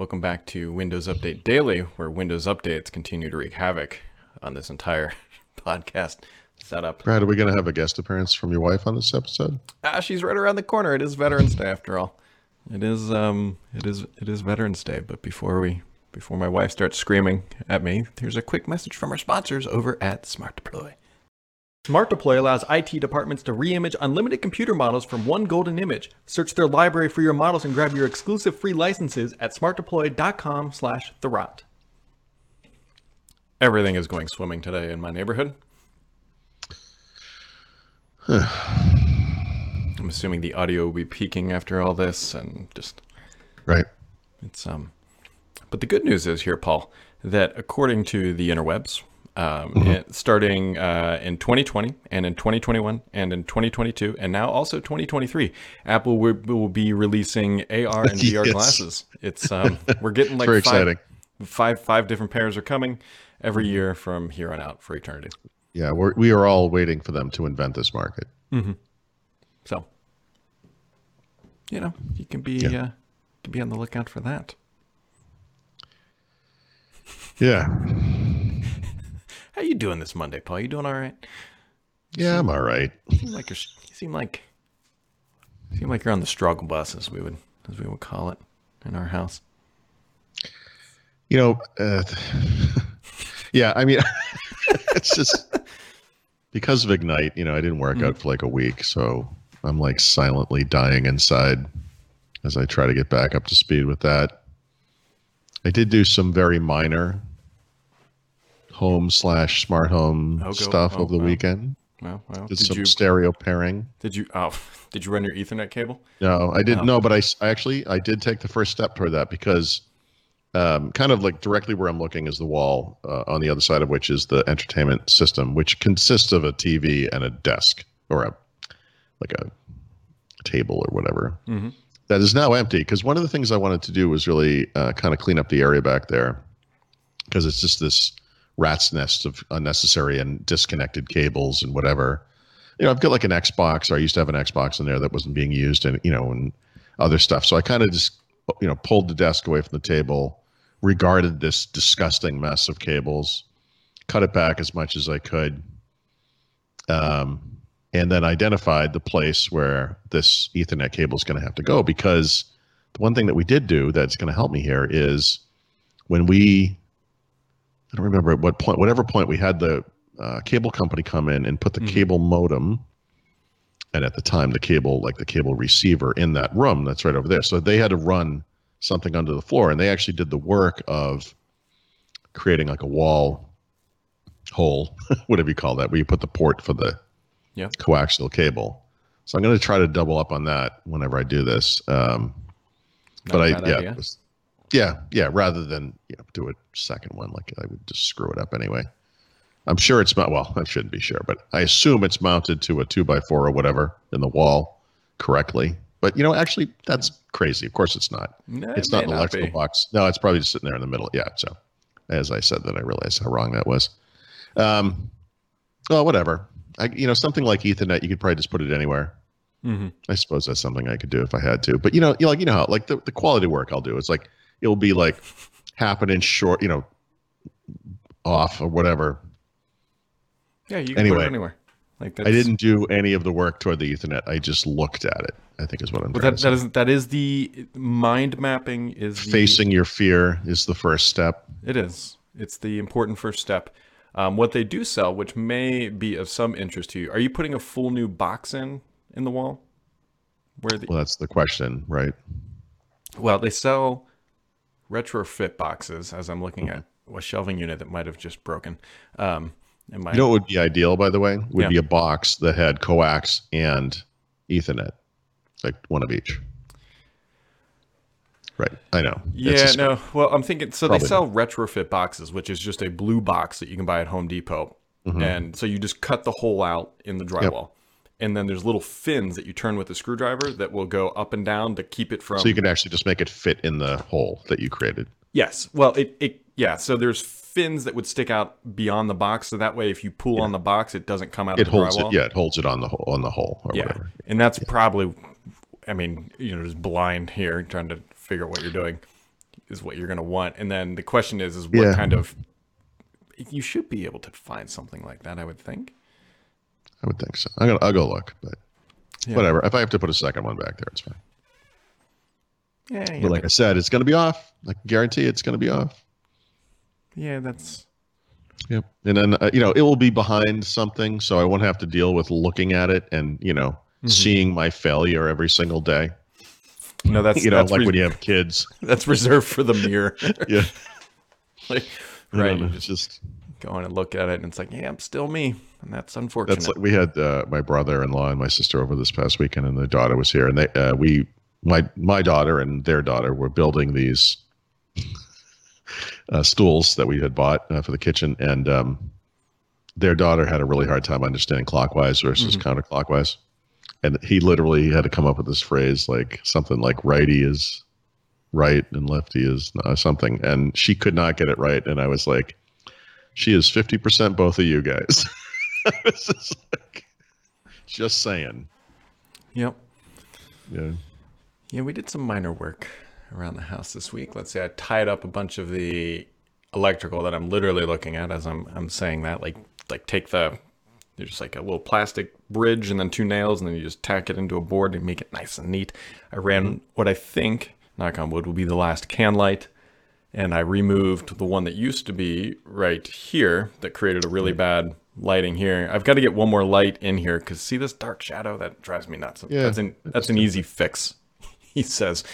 Welcome back to Windows Update Daily, where Windows updates continue to wreak havoc on this entire podcast setup. Brad, are we going to have a guest appearance from your wife on this episode? Ah, she's right around the corner. It is Veterans Day after all. It is um it is it is Veterans Day, but before we before my wife starts screaming at me, here's a quick message from our sponsors over at Smart Deploy. Smart Deploy allows IT departments to re-image unlimited computer models from one golden image. Search their library for your models and grab your exclusive free licenses at smartdeploy.com slash Thurrott. Everything is going swimming today in my neighborhood. I'm assuming the audio will be peaking after all this and just Right. it's um but the good news is here paul that according to the interwebs um, it- starting uh, in 2020 and in 2021 and in 2022 and now also 2023 apple will, will be releasing ar and vr Yes. glasses it's um, we're getting like Very five, exciting. five five different pairs are coming every year from here on out for eternity Yeah, we're, we are all waiting for them to invent this market. Mm-hmm. so you know you can be Yeah. uh, can be on the lookout for that Yeah. How you doing this monday paul you doing all right Yeah, I'm all right. You seem like you're. You seem like. You seem like you're on the struggle bus, as we would, as we would call it, in our house. You know, uh, yeah, I mean, it's just because of Ignite, you know, I didn't work out for like a week. So I'm like silently dying inside as I try to get back up to speed with that. I did do some very minor home slash smart home Oh, stuff oh, over the wow. weekend. Well, well. Did, Did some you? stereo pairing. Did you? Oh, did you run your Ethernet cable? No, I didn't. Oh. No, but I actually I did take the first step toward that because, um, kind of like directly where I'm looking is the wall, uh, on the other side of which is the entertainment system, which consists of a TV and a desk or a like a table or whatever. Mhm. That is now empty because one of the things I wanted to do was really uh, kind of clean up the area back there because it's just this rat's nest of unnecessary and disconnected cables and whatever you know, I've got like an Xbox, or I used to have an Xbox in there that wasn't being used, and you know, and other stuff. So I kind of just, you know, pulled the desk away from the table, regarded this disgusting mess of cables, cut it back as much as I could, um, and then identified the place where this Ethernet cable is going to have to go. Because the one thing that we did do that's going to help me here is when we, I don't remember at what point, whatever point we had the uh, cable company come in and put the Mhm. cable modem and at the time the cable like the cable receiver in that room that's right over there so they had to run something under the floor and they actually did the work of creating like a wall hole whatever you call that where you put the port for the Yeah. coaxial cable so i'm going to try to double up on that whenever i do this um, but I, yeah was- yeah yeah rather than you know do a second one like i would just screw it up anyway i'm sure it's not well i shouldn't be sure but i assume it's mounted to a two by four or whatever in the wall correctly but you know actually that's crazy of course it's not No, it's it not an electrical be. box no it's probably just sitting there in the middle yeah so as i said then i realized how wrong that was um well whatever I, you know something like ethernet you could probably just put it anywhere Mhm. I suppose that's something I could do if I had to. But you know, you like you know how like the, the quality work I'll do. is like it'll be like happening short, you know, off or whatever. Yeah, you can put it anywhere. Like that's, I didn't do any of the work toward the Ethernet. I just looked at it. I think is what I'm But that, that is that is the mind mapping is the, Facing your fear is the first step. It is. It's the important first step. Um, what they do sell, which may be of some interest to you, are you putting a full new box in in the wall? Where the Well, that's the question, right? well, they sell retrofit boxes. As I'm looking at a shelving unit that might have just broken. Um, my You know what would be ideal, by the way, would Yeah. be a box that had coax and Ethernet, like one of each. Right. I know. Yeah, no. Well, I'm thinking so Probably they sell retrofit boxes, which is just a blue box that you can buy at Home Depot. Mm-hmm. And so you just cut the hole out in the drywall. And then there's little fins that you turn with a screwdriver that will go up and down to keep it from So you can actually just make it fit in the hole that you created. Yes. Well, it, it yeah, so there's fins that would stick out beyond the box so that way if you pull on the box it doesn't come out It of the holds drywall. it. Yeah, it holds it on the hole, on the hole or Yeah. whatever. And that's probably I mean, you know, just blind here trying to figure out what you're doing. is what you're going to want. And then the question is, is what Yeah. kind of you should be able to find something like that. I would think. I would think so. I'm gonna I'll go look, but Yeah. whatever. If I have to put a second one back there, it's fine. Yeah, yeah, But like I said, it's gonna be off. I can guarantee it's gonna be off. yeah, that's Yep. And then uh, you know it will be behind something, so I won't have to deal with looking at it and you know seeing my failure every single day. no, that's You know, that's like when you have kids. that's reserved for the mirror. Yeah. like, right, know, it's just just go in and look at it, and it's like, yeah, I'm still me, and that's unfortunate. that's like we had uh, my brother-in-law and my sister over this past weekend, and their daughter was here, and they uh, we my my daughter and their daughter were building these uh, stools that we had bought uh, for the kitchen, and um, their daughter had a really hard time understanding clockwise versus counterclockwise, and he literally had to come up with this phrase like something like "righty is right and lefty is something," and she could not get it right, and I was like, "She is fifty percent both of you guys." Just like, just saying, yep. yeah. Yeah, we did some minor work around the house this week. Let's say I tied up a bunch of the electrical that I'm literally looking at as I'm I'm saying that. Like like take the there's just like a little plastic bridge and then two nails and then you just tack it into a board and make it nice and neat. I ran what I think, knock on wood, will be the last can light. And I removed the one that used to be right here that created a really bad lighting here. I've got to get one more light in here because see this dark shadow that drives me nuts. Yeah, that's an that's an easy fix, he says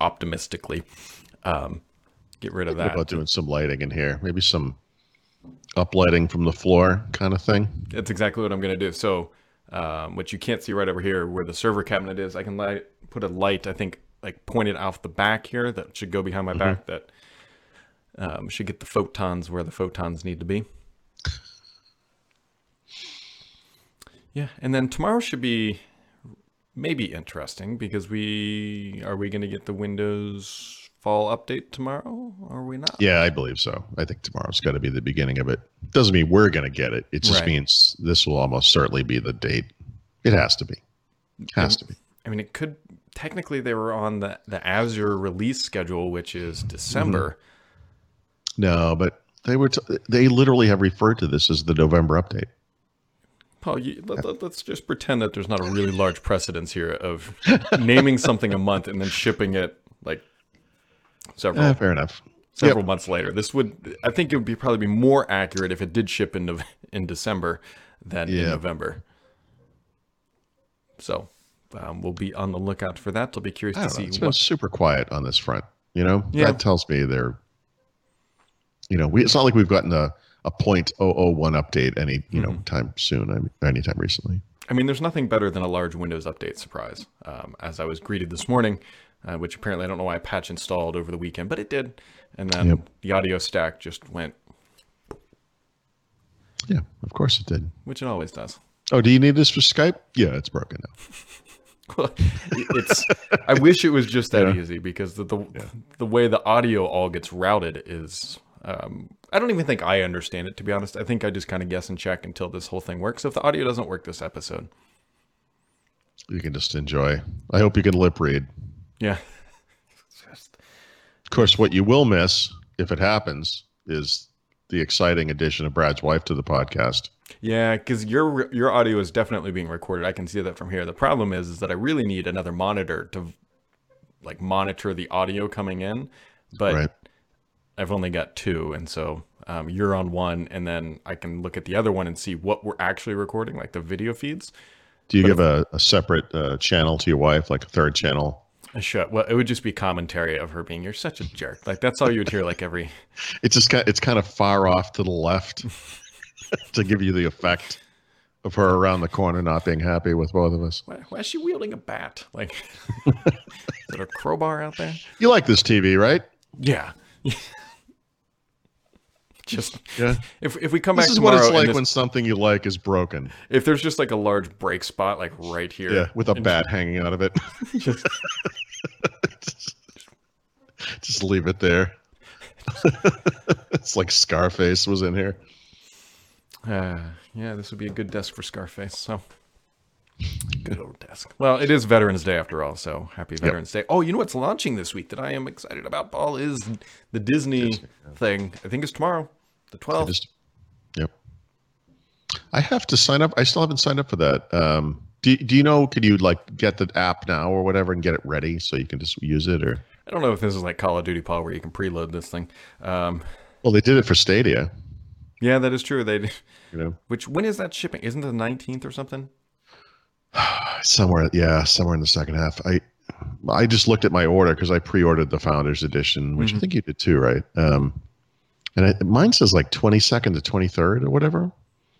optimistically. Um, get rid of that. about doing some lighting in here? Maybe some uplighting from the floor kind of thing. That's exactly what I'm going to do. So, um, what you can't see right over here, where the server cabinet is, I can light, put a light. I think like pointed off the back here that should go behind my back. That um, should get the photons where the photons need to be. Yeah, and then tomorrow should be maybe interesting because we are we going to get the Windows fall update tomorrow? Or are we not? Yeah, I believe so. I think tomorrow's got to be the beginning of it. Doesn't mean we're going to get it. It just Right. means this will almost certainly be the date. It has to be. It Has to be. I mean, it could technically they were on the the Azure release schedule, which is December. Mm-hmm. No, but they were. T- they literally have referred to this as the November update. Paul, you, let, let, us just pretend that there's not a really large precedence here of naming something a month and then shipping it like several Eh, fair enough. several months later. This would, I think, it would be probably be more accurate if it did ship in in December than in November. So. Um, we'll be on the lookout for that. I'll be curious to know. see It's been super quiet on this front. You know, Yeah. that tells me they're. You know, we, it's not like we've gotten a a point oh oh one update any you know Mm-hmm. time soon. I mean, anytime recently. I mean, there's nothing better than a large Windows update surprise. Um, as I was greeted this morning, uh, which apparently I don't know why a patch installed over the weekend, but it did. And then Yep. the audio stack just went, Yeah, of course it did. which it always does. Oh, do you need this for Skype? Yeah, it's broken now. it's. I wish it was just that easy because the the, the way the audio all gets routed is. Um, I don't even think I understand it to be honest. I think I just kind of guess and check until this whole thing works. If the audio doesn't work this episode, You can just enjoy. I hope you can lip read. yeah, Of course, what you will miss if it happens is the exciting addition of Brad's wife to the podcast. Yeah, because your your audio is definitely being recorded. I can see that from here. The problem is, is that I really need another monitor to like monitor the audio coming in, but Right. I've only got two, and so um, you're on one, and then I can look at the other one and see what we're actually recording, like the video feeds. Do you give a, a separate uh, channel to your wife, like a third channel? Should. Well, it would just be commentary of her being, "You're such a jerk." Like that's all you would hear, like every. It's just kind it's kind of far off to the left to give you the effect of her around the corner not being happy with both of us. Why, why is she wielding a bat? Like, is there a crowbar out there? You like this TV, right? Yeah. just Yeah. if if we come back This is what it's like this- when something you like is broken. if there's just like a large break spot like right here. Yeah, with a bat hanging out of it. Just, Just leave it there. it's like Scarface was in here. uh, yeah, this would be a good desk for Scarface. So Good old desk. Well, it is Veterans Day after all, so happy Veterans Day. Oh, you know what's launching this week that I am excited about, Paul, is the Disney, thing. I think it's tomorrow, the 12th. Just, yep. I have to sign up. I still haven't signed up for that. Um, do, do you know? Could you like get the app now or whatever and get it ready so you can just use it? Or I don't know if this is like Call of Duty, Paul, where you can preload this thing. Um, well, they did it for Stadia. yeah, that is true. They, You know, which when is that shipping? Isn't it the 19th or something? somewhere. Yeah, somewhere in the second half. I I just looked at my order because I pre-ordered the Founders Edition, which I think you did too, right? Um, and I, mine says like twenty second to twenty third or whatever,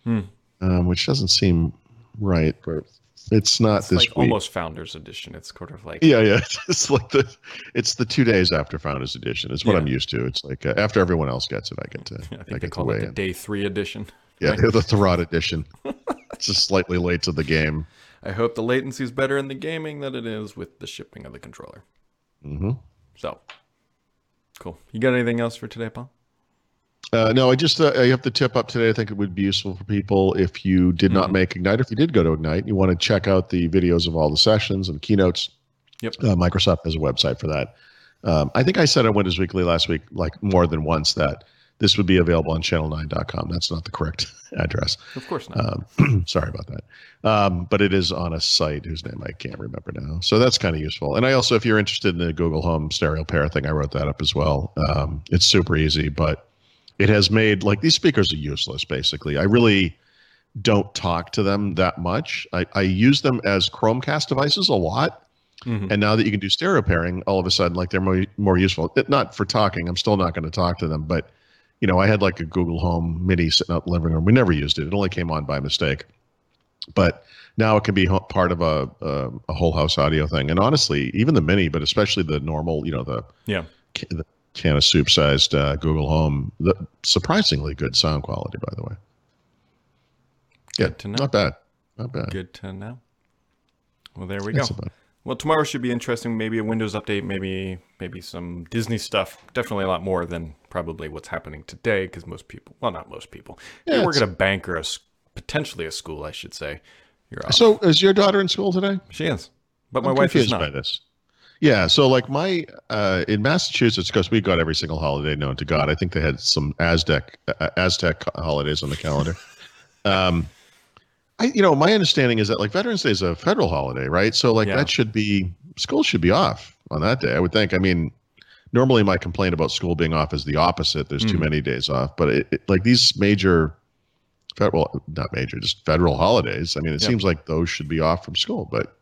Hmm. um, which doesn't seem right. But it's not It's this like almost Founders Edition. It's sort of like Yeah, yeah. It's like the it's the two days after Founders Edition. It's what Yeah. I'm used to. It's like uh, after everyone else gets it, I get to I I, think they get to call it the in. Day Three Edition. Yeah, the Thurrott Edition. it's just slightly late to the game. I hope the latency is better in the gaming than it is with the shipping of the controller. Mm-hmm. So, cool. You got anything else for today, Paul? Uh, no, I just uh, I have the tip up today. I think it would be useful for people if you did not Mhm. make Ignite. If you did go to Ignite, you want to check out the videos of all the sessions and keynotes. Yep. Uh, Microsoft has a website for that. Um, I think I said on Windows Weekly last week, like more than once, that this would be available on channel9.com. That's not the correct address. Of course not. Um, sorry about that. Um, but it is on a site whose name I can't remember now. So that's kind of useful. And I also, if you're interested in the Google Home stereo pair thing, I wrote that up as well. Um, it's super easy, but it has made like these speakers are useless basically. I really don't talk to them that much. I, I use them as Chromecast devices a lot. Mhm. And now that you can do stereo pairing, all of a sudden, like they're more, more useful. It, not for talking. I'm still not going to talk to them, but you know, I had like a Google Home Mini sitting out in the living room. We never used it. It only came on by mistake. But now it can be part of a, a a whole house audio thing. And honestly, even the Mini, but especially the normal, you know, the Yeah. the can of soup sized uh, Google Home, the surprisingly good sound quality, by the way. Yeah, Good to know. not bad, not bad. Good to know. Well, there we That's go. Well, tomorrow should be interesting. Maybe a Windows update. Maybe maybe some Disney stuff. Definitely a lot more than probably what's happening today. Because most people, well, not most people, Yeah, you work at a bank or a potentially a school, I should say. You're off. So, is your daughter in school today? she is, but my I'm wife is not. by this. Yeah, so like my uh, in Massachusetts, because we got every single holiday known to God. I think they had some Aztec uh, Aztec holidays on the calendar. um, I you know my understanding is that like Veterans Day is a federal holiday, right? So like Yeah. that should be school should be off on that day. I would think. I mean, normally my complaint about school being off is the opposite. There's too Mhm. many days off, but it, it- like these major federal not major just federal holidays. I mean, it Yeah. seems like those should be off from school, but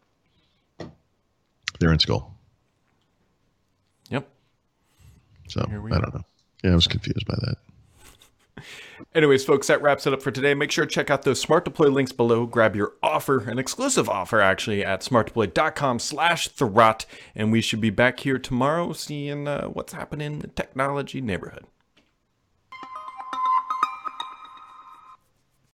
they're in school. Yep. So I don't know. Yeah, I was confused by that. Anyways, folks, that wraps it up for today. Make sure to check out those Smart Deploy links below. Grab your offer, an exclusive offer actually, at smartdeploy.com slash Thurrott. And we should be back here tomorrow seeing uh, what's happening in the technology neighborhood.